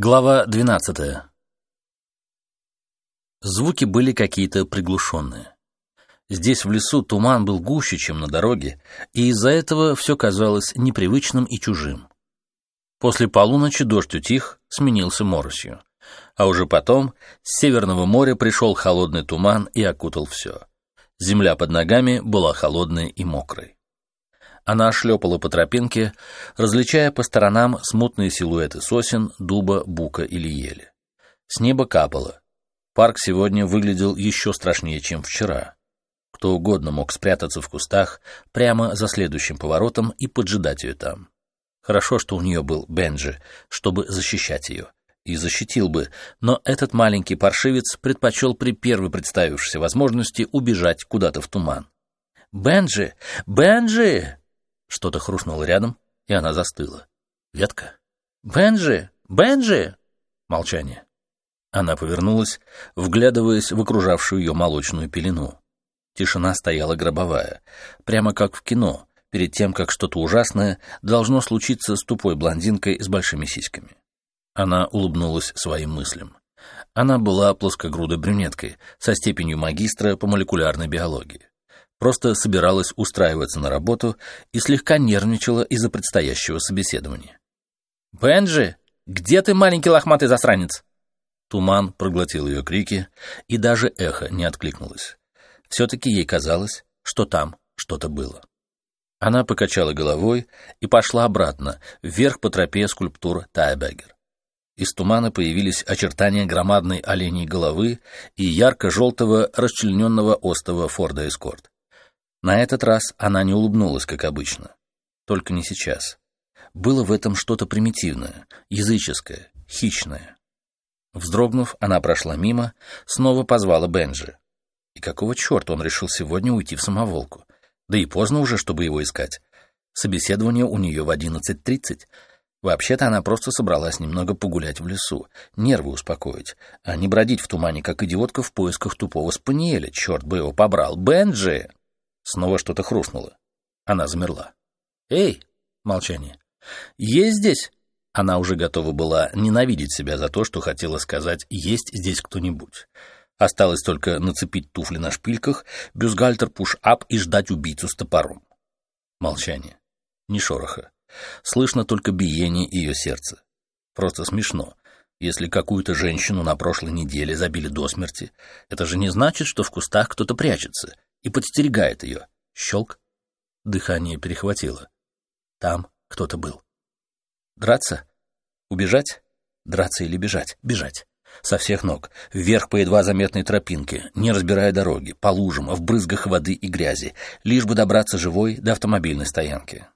Глава 12. Звуки были какие-то приглушенные. Здесь в лесу туман был гуще, чем на дороге, и из-за этого все казалось непривычным и чужим. После полуночи дождь утих, сменился моросью. А уже потом с Северного моря пришел холодный туман и окутал все. Земля под ногами была холодной и мокрой. Она шлепала по тропинке, различая по сторонам смутные силуэты сосен, дуба, бука или ели. С неба капало. Парк сегодня выглядел еще страшнее, чем вчера. Кто угодно мог спрятаться в кустах прямо за следующим поворотом и поджидать ее там. Хорошо, что у нее был Бенджи, чтобы защищать ее. И защитил бы, но этот маленький паршивец предпочел при первой представившейся возможности убежать куда-то в туман. «Бенджи! Бенджи!» Что-то хрустнуло рядом, и она застыла. Ветка? «Бенджи! Бенджи!» Молчание. Она повернулась, вглядываясь в окружавшую ее молочную пелену. Тишина стояла гробовая, прямо как в кино, перед тем, как что-то ужасное должно случиться с тупой блондинкой с большими сиськами. Она улыбнулась своим мыслям. Она была плоскогрудой брюнеткой со степенью магистра по молекулярной биологии. Просто собиралась устраиваться на работу и слегка нервничала из-за предстоящего собеседования. «Бенджи, где ты, маленький лохматый засранец?» Туман проглотил ее крики, и даже эхо не откликнулось. Все-таки ей казалось, что там что-то было. Она покачала головой и пошла обратно, вверх по тропе скульптур Тайбегер. Из тумана появились очертания громадной оленей головы и ярко-желтого расчлененного остова Форда Эскорт. На этот раз она не улыбнулась, как обычно. Только не сейчас. Было в этом что-то примитивное, языческое, хищное. Вздрогнув, она прошла мимо, снова позвала Бенджи. И какого черта он решил сегодня уйти в самоволку? Да и поздно уже, чтобы его искать. Собеседование у нее в 11.30. Вообще-то она просто собралась немного погулять в лесу, нервы успокоить, а не бродить в тумане, как идиотка в поисках тупого спаниеля. Черт бы его побрал. Бенджи! Снова что-то хрустнуло. Она замерла. «Эй!» — молчание. «Есть здесь?» Она уже готова была ненавидеть себя за то, что хотела сказать «есть здесь кто-нибудь». Осталось только нацепить туфли на шпильках, бюстгальтер пуш-ап и ждать убийцу с топором. Молчание. Ни шороха. Слышно только биение ее сердца. Просто смешно. Если какую-то женщину на прошлой неделе забили до смерти, это же не значит, что в кустах кто-то прячется — и подстерегает ее. Щелк. Дыхание перехватило. Там кто-то был. Драться? Убежать? Драться или бежать? Бежать. Со всех ног, вверх по едва заметной тропинке, не разбирая дороги, по лужам, в брызгах воды и грязи, лишь бы добраться живой до автомобильной стоянки.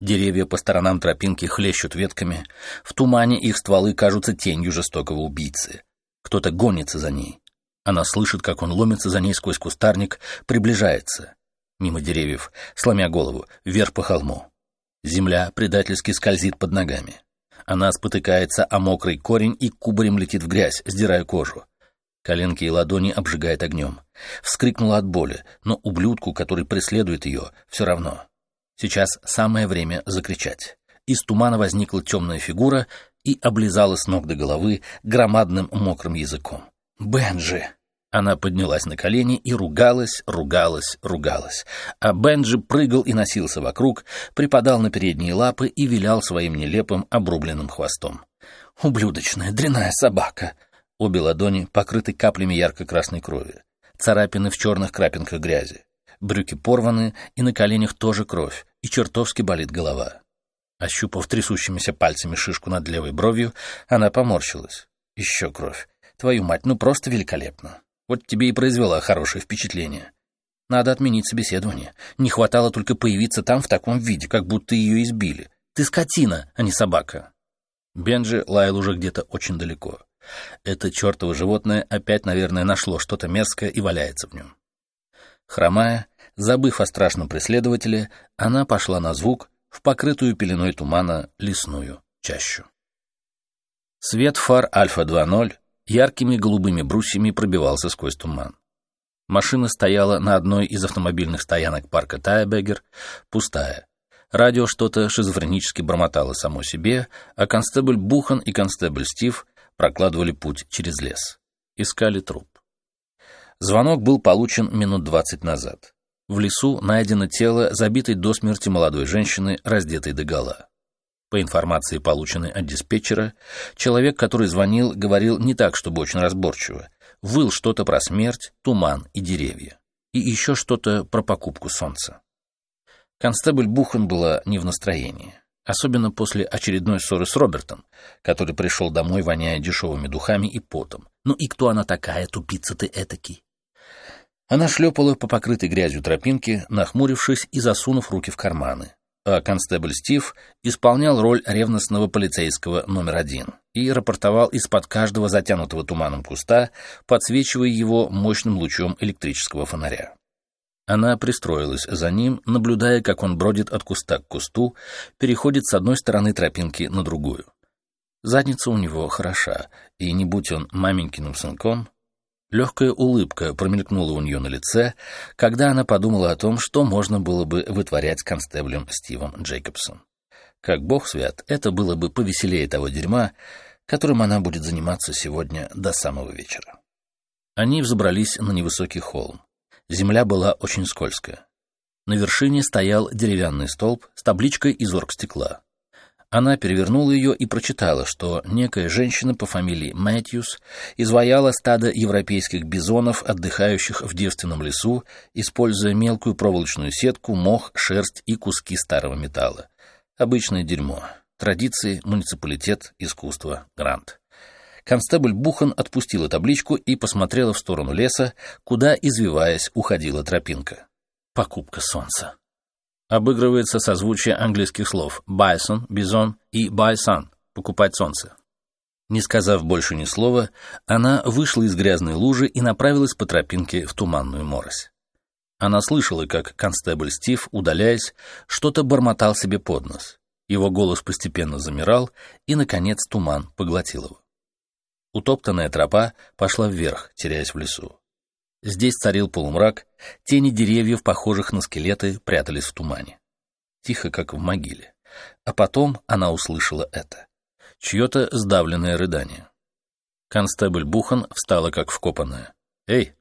Деревья по сторонам тропинки хлещут ветками, в тумане их стволы кажутся тенью жестокого убийцы. Кто-то гонится за ней, она слышит, как он ломится за ней сквозь кустарник, приближается. Мимо деревьев, сломя голову, вверх по холму. Земля предательски скользит под ногами. Она спотыкается о мокрый корень и кубарем летит в грязь, сдирая кожу. Коленки и ладони обжигает огнем. Вскрикнула от боли, но ублюдку, который преследует ее, все равно. Сейчас самое время закричать. Из тумана возникла темная фигура и облизала с ног до головы громадным мокрым языком. «Бенджи!» Она поднялась на колени и ругалась, ругалась, ругалась. А Бенджи прыгал и носился вокруг, припадал на передние лапы и вилял своим нелепым обрубленным хвостом. «Ублюдочная, дряная собака!» Обе ладони покрыты каплями ярко-красной крови. Царапины в черных крапинках грязи. Брюки порваны, и на коленях тоже кровь, и чертовски болит голова. Ощупав трясущимися пальцами шишку над левой бровью, она поморщилась. Еще кровь. Твою мать, ну просто великолепно. Вот тебе и произвела хорошее впечатление. Надо отменить собеседование. Не хватало только появиться там в таком виде, как будто ее избили. Ты скотина, а не собака. Бенджи лаял уже где-то очень далеко. Это чертово животное опять, наверное, нашло что-то мерзкое и валяется в нем. Хромая, забыв о страшном преследователе, она пошла на звук в покрытую пеленой тумана лесную чащу. Свет фар Альфа-2.0 яркими голубыми брусьями пробивался сквозь туман. Машина стояла на одной из автомобильных стоянок парка Тайбегер, пустая. Радио что-то шизофренически бормотало само себе, а констебль Бухан и констебль Стив прокладывали путь через лес. Искали труп. Звонок был получен минут двадцать назад. В лесу найдено тело забитой до смерти молодой женщины, раздетой догола. По информации, полученной от диспетчера, человек, который звонил, говорил не так, чтобы очень разборчиво. Выл что-то про смерть, туман и деревья. И еще что-то про покупку солнца. Констебль Бухан была не в настроении. Особенно после очередной ссоры с Робертом, который пришел домой, воняя дешевыми духами и потом. Ну и кто она такая, тупица ты этакий? Она шлепала по покрытой грязью тропинке, нахмурившись и засунув руки в карманы. А констебль Стив исполнял роль ревностного полицейского номер один и рапортовал из-под каждого затянутого туманом куста, подсвечивая его мощным лучом электрического фонаря. Она пристроилась за ним, наблюдая, как он бродит от куста к кусту, переходит с одной стороны тропинки на другую. Задница у него хороша, и не будь он маменькиным сынком, легкая улыбка промелькнула у нее на лице, когда она подумала о том, что можно было бы вытворять с констеблем Стивом Джейкобсом. Как бог свят, это было бы повеселее того дерьма, которым она будет заниматься сегодня до самого вечера. Они взобрались на невысокий холм. Земля была очень скользкая. На вершине стоял деревянный столб с табличкой из оргстекла. Она перевернула ее и прочитала, что некая женщина по фамилии Мэтьюс изваяла стадо европейских бизонов, отдыхающих в девственном лесу, используя мелкую проволочную сетку, мох, шерсть и куски старого металла. Обычное дерьмо. Традиции, муниципалитет, искусство, грант. Констебль Бухан отпустила табличку и посмотрела в сторону леса, куда, извиваясь, уходила тропинка. Покупка солнца. Обыгрывается созвучие английских слов «байсон», «бизон» и «байсан» — «покупать солнце». Не сказав больше ни слова, она вышла из грязной лужи и направилась по тропинке в туманную морось. Она слышала, как констебль Стив, удаляясь, что-то бормотал себе под нос. Его голос постепенно замирал, и, наконец, туман поглотил его. Утоптанная тропа пошла вверх, теряясь в лесу. Здесь царил полумрак, тени деревьев, похожих на скелеты, прятались в тумане. Тихо, как в могиле. А потом она услышала это. Чье-то сдавленное рыдание. Констебль Бухан встала, как вкопанная. «Эй!»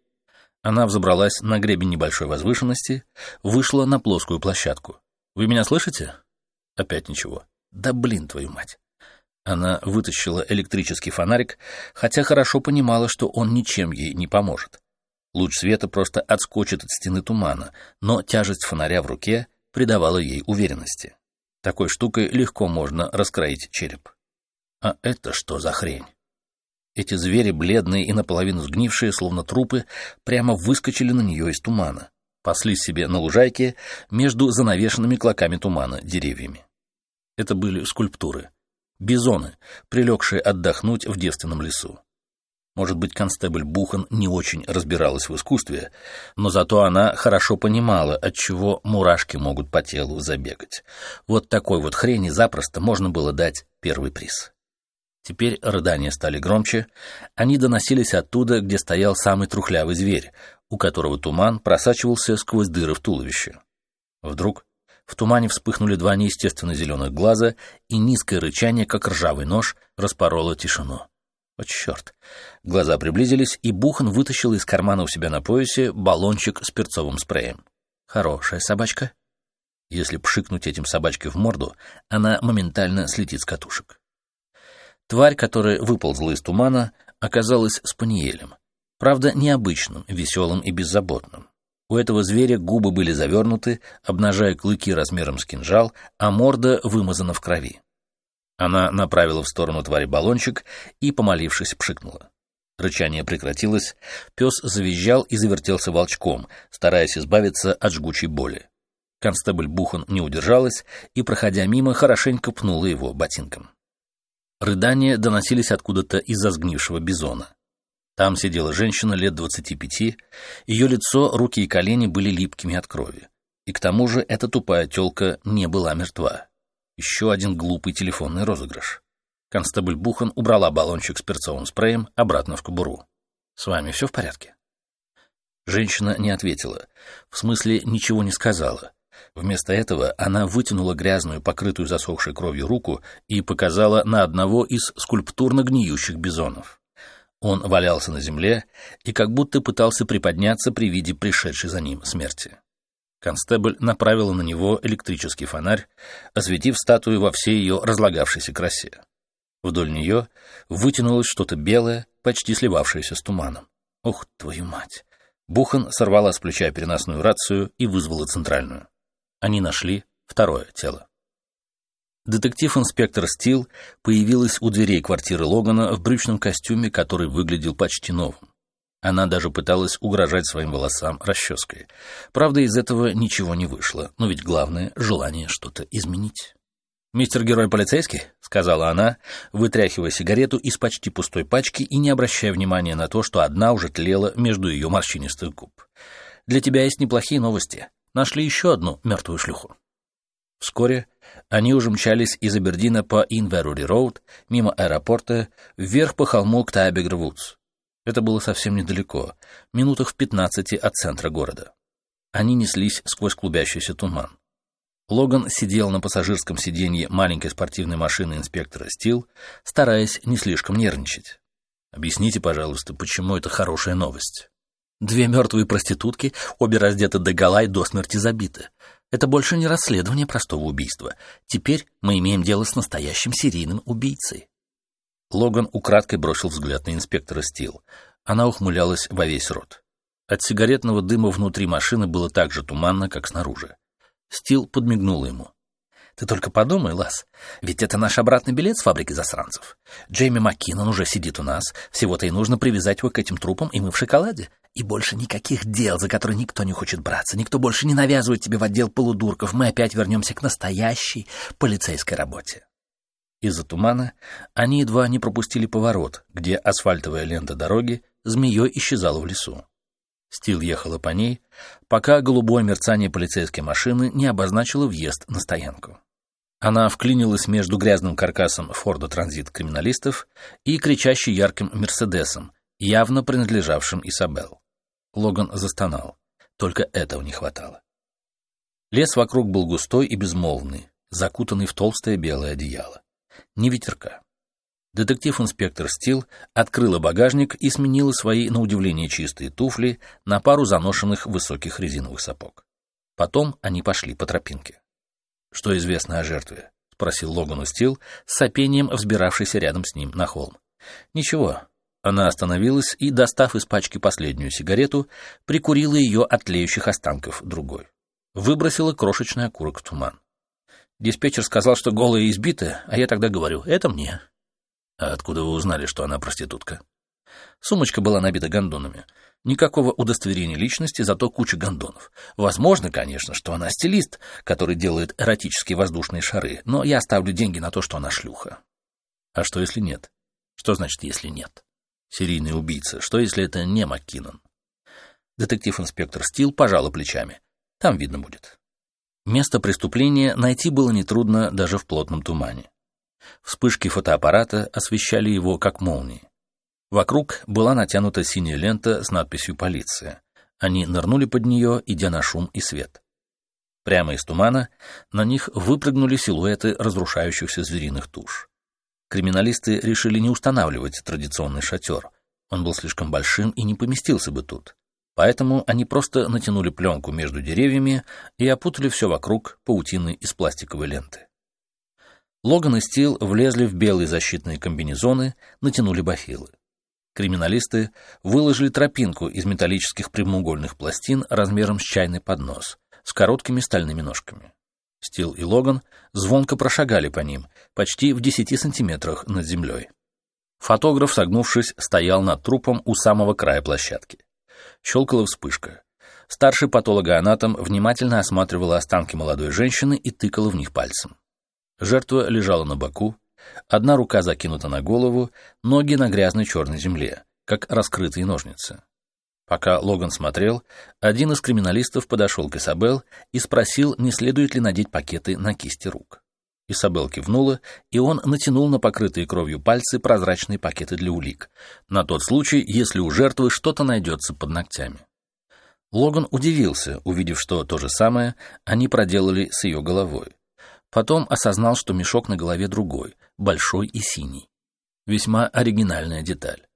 Она взобралась на гребень небольшой возвышенности, вышла на плоскую площадку. «Вы меня слышите?» Опять ничего. «Да блин, твою мать!» Она вытащила электрический фонарик, хотя хорошо понимала, что он ничем ей не поможет. Луч света просто отскочит от стены тумана, но тяжесть фонаря в руке придавала ей уверенности. Такой штукой легко можно раскроить череп. А это что за хрень? Эти звери, бледные и наполовину сгнившие, словно трупы, прямо выскочили на нее из тумана, паслись себе на лужайке между занавешенными клоками тумана деревьями. Это были скульптуры — Бизоны, прилегшие отдохнуть в девственном лесу. Может быть, констебль Бухан не очень разбиралась в искусстве, но зато она хорошо понимала, от чего мурашки могут по телу забегать. Вот такой вот хрени запросто можно было дать первый приз. Теперь рыдания стали громче, они доносились оттуда, где стоял самый трухлявый зверь, у которого туман просачивался сквозь дыры в туловище. Вдруг в тумане вспыхнули два неестественно зеленых глаза, и низкое рычание, как ржавый нож, распороло тишину. О, черт! Глаза приблизились, и Бухан вытащил из кармана у себя на поясе баллончик с перцовым спреем. Хорошая собачка. Если пшикнуть этим собачкой в морду, она моментально слетит с катушек. Тварь, которая выползла из тумана, оказалась спаниелем. Правда, необычным, веселым и беззаботным. У этого зверя губы были завернуты, обнажая клыки размером с кинжал, а морда вымазана в крови. Она направила в сторону твари баллончик и, помолившись, пшикнула. Рычание прекратилось, пес завизжал и завертелся волчком, стараясь избавиться от жгучей боли. Констебль Бухан не удержалась и, проходя мимо, хорошенько пнула его ботинком. Рыдания доносились откуда-то из-за сгнившего бизона. Там сидела женщина лет двадцати пяти, ее лицо, руки и колени были липкими от крови. И к тому же эта тупая тёлка не была мертва. Еще один глупый телефонный розыгрыш. Констебль Бухан убрала баллончик с перцовым спреем обратно в кобуру. «С вами все в порядке?» Женщина не ответила. В смысле, ничего не сказала. Вместо этого она вытянула грязную, покрытую засохшей кровью руку и показала на одного из скульптурно гниющих бизонов. Он валялся на земле и как будто пытался приподняться при виде пришедшей за ним смерти. Констебль направила на него электрический фонарь, осветив статую во всей ее разлагавшейся красе. Вдоль нее вытянулось что-то белое, почти сливавшееся с туманом. Ух, твою мать! Бухан сорвала с плеча переносную рацию и вызвала центральную. Они нашли второе тело. Детектив-инспектор Стил появилась у дверей квартиры Логана в брючном костюме, который выглядел почти новым. Она даже пыталась угрожать своим волосам расческой. Правда, из этого ничего не вышло, но ведь главное — желание что-то изменить. «Мистер Герой полицейский?» — сказала она, вытряхивая сигарету из почти пустой пачки и не обращая внимания на то, что одна уже тлела между ее морщинистых губ. «Для тебя есть неплохие новости. Нашли еще одну мертвую шлюху». Вскоре они уже мчались из Абердина по Инверури-Роуд, мимо аэропорта, вверх по холму к Тайбегр-Вудс. Это было совсем недалеко, минутах в пятнадцати от центра города. Они неслись сквозь клубящийся туман. Логан сидел на пассажирском сиденье маленькой спортивной машины инспектора Стил, стараясь не слишком нервничать. «Объясните, пожалуйста, почему это хорошая новость?» «Две мертвые проститутки, обе раздеты догола и до смерти забиты. Это больше не расследование простого убийства. Теперь мы имеем дело с настоящим серийным убийцей. Логан украдкой бросил взгляд на инспектора Стил. Она ухмылялась во весь рот. От сигаретного дыма внутри машины было так же туманно, как снаружи. Стил подмигнул ему. «Ты только подумай, Лас, ведь это наш обратный билет с фабрики засранцев. Джейми Маккинон уже сидит у нас, всего-то и нужно привязать его к этим трупам, и мы в шоколаде. И больше никаких дел, за которые никто не хочет браться, никто больше не навязывает тебе в отдел полудурков, мы опять вернемся к настоящей полицейской работе». Из-за тумана они едва не пропустили поворот, где асфальтовая лента дороги змеей исчезала в лесу. Стил ехала по ней, пока голубое мерцание полицейской машины не обозначило въезд на стоянку. Она вклинилась между грязным каркасом Форда Транзит криминалистов и кричащей ярким Мерседесом, явно принадлежавшим Исабел. Логан застонал. Только этого не хватало. Лес вокруг был густой и безмолвный, закутанный в толстое белое одеяло ни ветерка. Детектив-инспектор Стил открыла багажник и сменила свои, на удивление, чистые туфли на пару заношенных высоких резиновых сапог. Потом они пошли по тропинке. «Что известно о жертве?» — спросил Логану Стил, с сопением взбиравшийся рядом с ним на холм. «Ничего». Она остановилась и, достав из пачки последнюю сигарету, прикурила ее от тлеющих останков другой. Выбросила крошечный окурок в туман. Диспетчер сказал, что голая и избитая, а я тогда говорю, это мне. А откуда вы узнали, что она проститутка? Сумочка была набита гондонами. Никакого удостоверения личности, зато куча гондонов. Возможно, конечно, что она стилист, который делает эротические воздушные шары, но я ставлю деньги на то, что она шлюха. А что, если нет? Что значит, если нет? Серийный убийца. Что, если это не МакКиннон? Детектив-инспектор Стил пожал плечами. Там видно будет. Место преступления найти было нетрудно даже в плотном тумане. Вспышки фотоаппарата освещали его как молнии. Вокруг была натянута синяя лента с надписью «Полиция». Они нырнули под нее, идя на шум и свет. Прямо из тумана на них выпрыгнули силуэты разрушающихся звериных туш. Криминалисты решили не устанавливать традиционный шатер. Он был слишком большим и не поместился бы тут. Поэтому они просто натянули пленку между деревьями и опутали все вокруг паутиной из пластиковой ленты. Логан и Стил влезли в белые защитные комбинезоны, натянули бахилы. Криминалисты выложили тропинку из металлических прямоугольных пластин размером с чайный поднос, с короткими стальными ножками. Стил и Логан звонко прошагали по ним, почти в десяти сантиметрах над землей. Фотограф, согнувшись, стоял над трупом у самого края площадки. Щелкала вспышка. Старший патологоанатом внимательно осматривала останки молодой женщины и тыкала в них пальцем. Жертва лежала на боку, одна рука закинута на голову, ноги на грязной черной земле, как раскрытые ножницы. Пока Логан смотрел, один из криминалистов подошел к Исабел и спросил, не следует ли надеть пакеты на кисти рук. Исабел кивнула, и он натянул на покрытые кровью пальцы прозрачные пакеты для улик, на тот случай, если у жертвы что-то найдется под ногтями. Логан удивился, увидев, что то же самое они проделали с ее головой. Потом осознал, что мешок на голове другой, большой и синий. Весьма оригинальная деталь.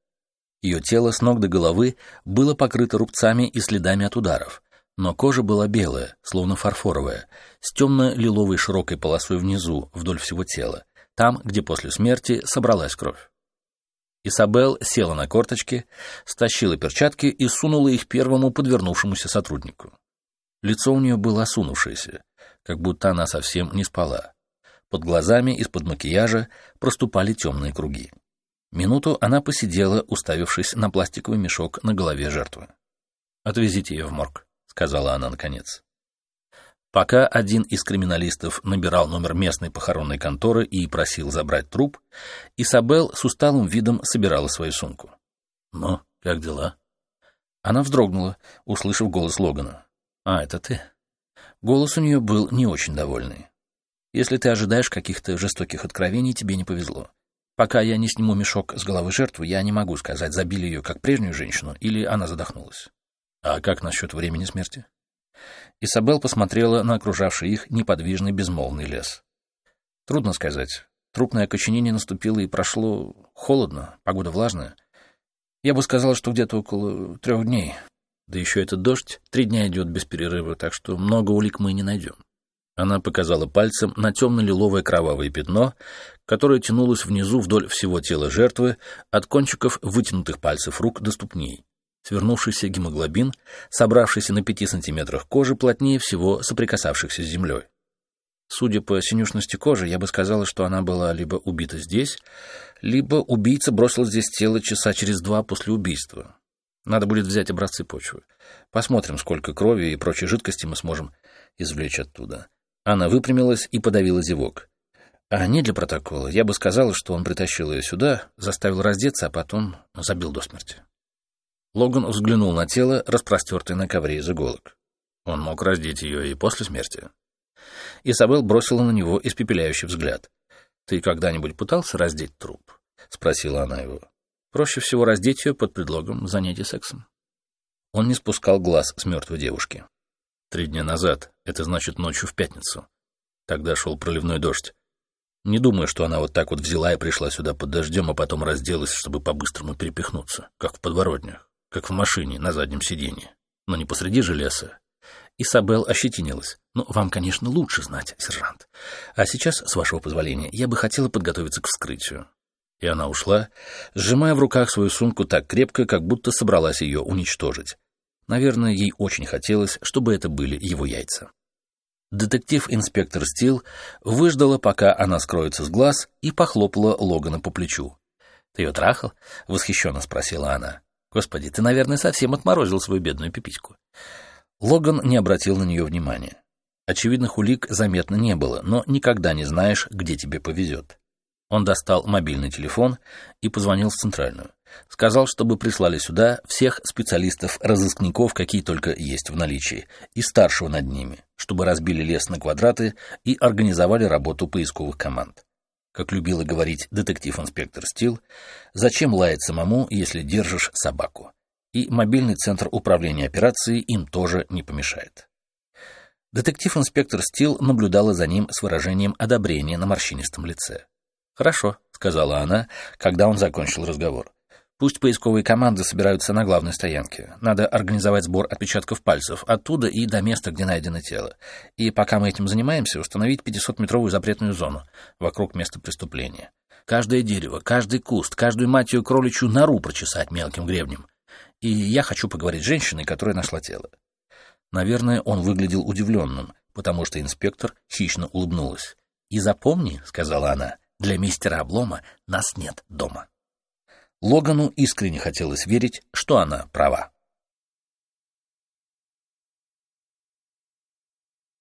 Ее тело с ног до головы было покрыто рубцами и следами от ударов, но кожа была белая, словно фарфоровая, с темно-лиловой широкой полосой внизу, вдоль всего тела, там, где после смерти собралась кровь. Исабел села на корточки, стащила перчатки и сунула их первому подвернувшемуся сотруднику. Лицо у нее было осунувшееся, как будто она совсем не спала. Под глазами из-под макияжа проступали темные круги. Минуту она посидела, уставившись на пластиковый мешок на голове жертвы. «Отвезите ее в морг», — сказала она наконец. Пока один из криминалистов набирал номер местной похоронной конторы и просил забрать труп, Исабел с усталым видом собирала свою сумку. «Ну, как дела?» Она вздрогнула, услышав голос Логана. «А, это ты?» Голос у нее был не очень довольный. «Если ты ожидаешь каких-то жестоких откровений, тебе не повезло. Пока я не сниму мешок с головы жертвы, я не могу сказать, забили ее как прежнюю женщину или она задохнулась. А как насчет времени смерти?» Исабел посмотрела на окружавший их неподвижный безмолвный лес. Трудно сказать. Трупное окоченение наступило и прошло холодно, погода влажная. Я бы сказал, что где-то около трех дней. Да еще этот дождь три дня идет без перерыва, так что много улик мы не найдем. Она показала пальцем на темно-лиловое кровавое пятно, которое тянулось внизу вдоль всего тела жертвы, от кончиков вытянутых пальцев рук до ступней. Свернувшийся гемоглобин, собравшийся на пяти сантиметрах кожи, плотнее всего соприкасавшихся с землей. Судя по синюшности кожи, я бы сказала, что она была либо убита здесь, либо убийца бросил здесь тело часа через два после убийства. Надо будет взять образцы почвы. Посмотрим, сколько крови и прочей жидкости мы сможем извлечь оттуда. Она выпрямилась и подавила зевок. А не для протокола. Я бы сказала, что он притащил ее сюда, заставил раздеться, а потом забил до смерти. Логан взглянул на тело, распростертое на ковре из иголок. Он мог раздеть ее и после смерти. Изабелл бросила на него испепеляющий взгляд. «Ты когда-нибудь пытался раздеть труп?» — спросила она его. «Проще всего раздеть ее под предлогом занятия сексом». Он не спускал глаз с мертвой девушки. Три дня назад, это значит ночью в пятницу. Тогда шел проливной дождь. Не думаю, что она вот так вот взяла и пришла сюда под дождем, а потом разделась, чтобы по-быстрому перепихнуться, как в подворотнях как в машине на заднем сиденье, но не посреди же леса. Исабел ощетинилась. «Ну, вам, конечно, лучше знать, сержант. А сейчас, с вашего позволения, я бы хотела подготовиться к вскрытию». И она ушла, сжимая в руках свою сумку так крепко, как будто собралась ее уничтожить. Наверное, ей очень хотелось, чтобы это были его яйца. Детектив-инспектор Стил выждала, пока она скроется с глаз, и похлопала Логана по плечу. «Ты ее трахал?» — восхищенно спросила она. Господи, ты, наверное, совсем отморозил свою бедную пипиську. Логан не обратил на нее внимания. Очевидных улик заметно не было, но никогда не знаешь, где тебе повезет. Он достал мобильный телефон и позвонил в центральную. Сказал, чтобы прислали сюда всех специалистов-разыскников, какие только есть в наличии, и старшего над ними, чтобы разбили лес на квадраты и организовали работу поисковых команд. Как любила говорить детектив-инспектор Стил, зачем лаять самому, если держишь собаку? И мобильный центр управления операцией им тоже не помешает. Детектив-инспектор Стил наблюдала за ним с выражением одобрения на морщинистом лице. «Хорошо», — сказала она, когда он закончил разговор. Пусть поисковые команды собираются на главной стоянке. Надо организовать сбор отпечатков пальцев оттуда и до места, где найдено тело. И пока мы этим занимаемся, установить 500-метровую запретную зону вокруг места преступления. Каждое дерево, каждый куст, каждую матью кроличью нору прочесать мелким гребнем. И я хочу поговорить с женщиной, которая нашла тело. Наверное, он выглядел удивленным, потому что инспектор хищно улыбнулась. «И запомни», — сказала она, — «для мистера Облома нас нет дома». Логану искренне хотелось верить, что она права.